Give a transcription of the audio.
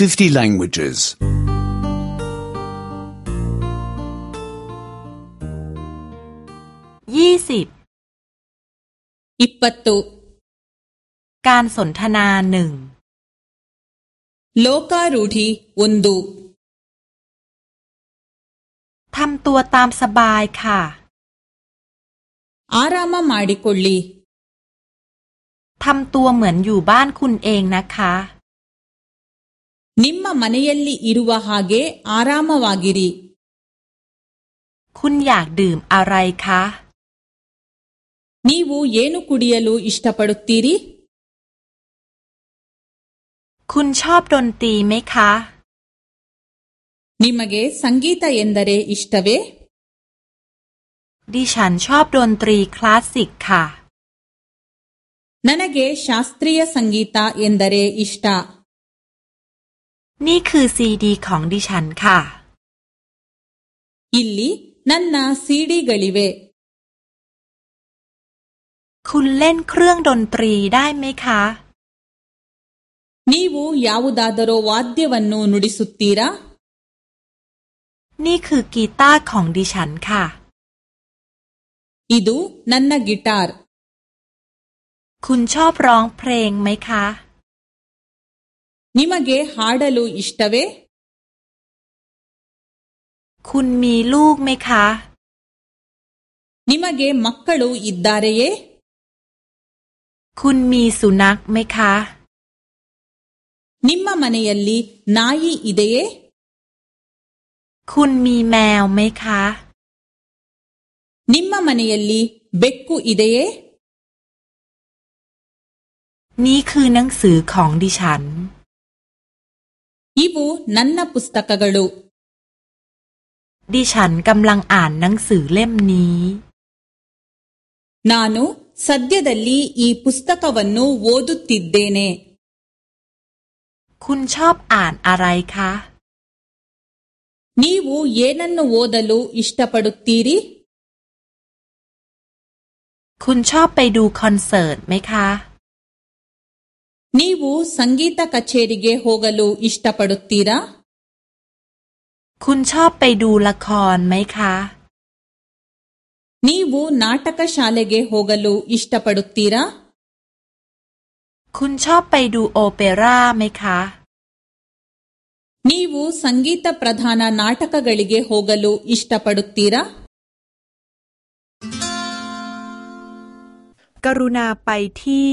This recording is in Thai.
50 languages. 20ตุการสนทนาหนึ่งโลกาลูทีวันดูทำตัวตามสบายค่ะ อารามามาดิคุลีทำตัวเหมือนอยู่บ้านคุณเองนะคะ ನಿಮ್ಮ ಮನೆಯಲ್ಲಿ ಇರುವ ಹಾಗೆ ಆರಾಮವಾಗಿರಿ คุณอยากดื่มอะไรคะ ನೀವು ಏನು ಕುಡಿಯಲು ಇಷ್ಟಪಡುತ್ತೀರಿ คุณชอบดนตรีไหมคะ ನಿಮಗೆ ಸಂಗೀತ ಎಂದರೆ ಇಷ್ಟವೇ ಖಾ ನನಗೆ ಶಾಸ್ತ್ರೀಯ ಸಂಗೀತ ಎಂದರೆ ಇಷ್ಟ นี่คือซีดีของดิฉันค่ะ อิลลี่นั่นนาซีดีกลิเว คุณเล่นเครื่องดนตรีได้ไหมคะ นี่วูยาว ದ ด ದ ರ ೂ ವ ಾ ದ ್ ಯ ವ วันโนน ಡ ด ಸ สุตตีระ นี่คือกีตาร์ของดิฉันค่ะ อิดู นันนากีตาร์ คุณชอบร้องเพลงไหมคะนิม ನಿಮಗೆ ಹಾಡಲು ಇ ಷ ್ ಟ เว คุณมีลูกไหมคะนิมาเกมักกะลูอิดดารเยคุณมีสุนัขไหมคะนิมมามันยัลลีนายีอิดเยคุณมีแมวไหมคะนิมมามันยัลลีเบกุอิดเยนี่คือหนังสือของดิฉันอีวูนั่นน่ะปุสตกะกลูดิฉันกำลังอ่านหนังสือเล่มนี้ นานุสัตย์เดลลีอีปุสตกะวันนูโวดุติดเดเนคุณชอบอ่านอะไรคะนี่วูเยนันนูโวดัลูอิสตาปดุตีรีคุณชอบไปดูคอนเสิร์ตไหมคะ ನೀವು ಸಂಗೀತ ಕಚೇರಿಗೆ ಹೋಗಲು ಇಷ್ಟಪಡುತ್ತೀರಾ คุณชอบไปดูละครไหมคะ ನೀವು ನಾಟಕ ಶಾಲೆಗೆ ಹೋಗಲು ಇಷ್ಟಪಡುತ್ತೀರಾ คุณชอบไปดูโอเปร่าไหมคะ ನೀವು ಸಂಗೀತ ಪ್ರಧಾನ ನಾಟಕಗಳಿಗೆ ಹೋಗಲು ಇಷ್ಟಪಡುತ್ತೀರಾ กรุณาไปที่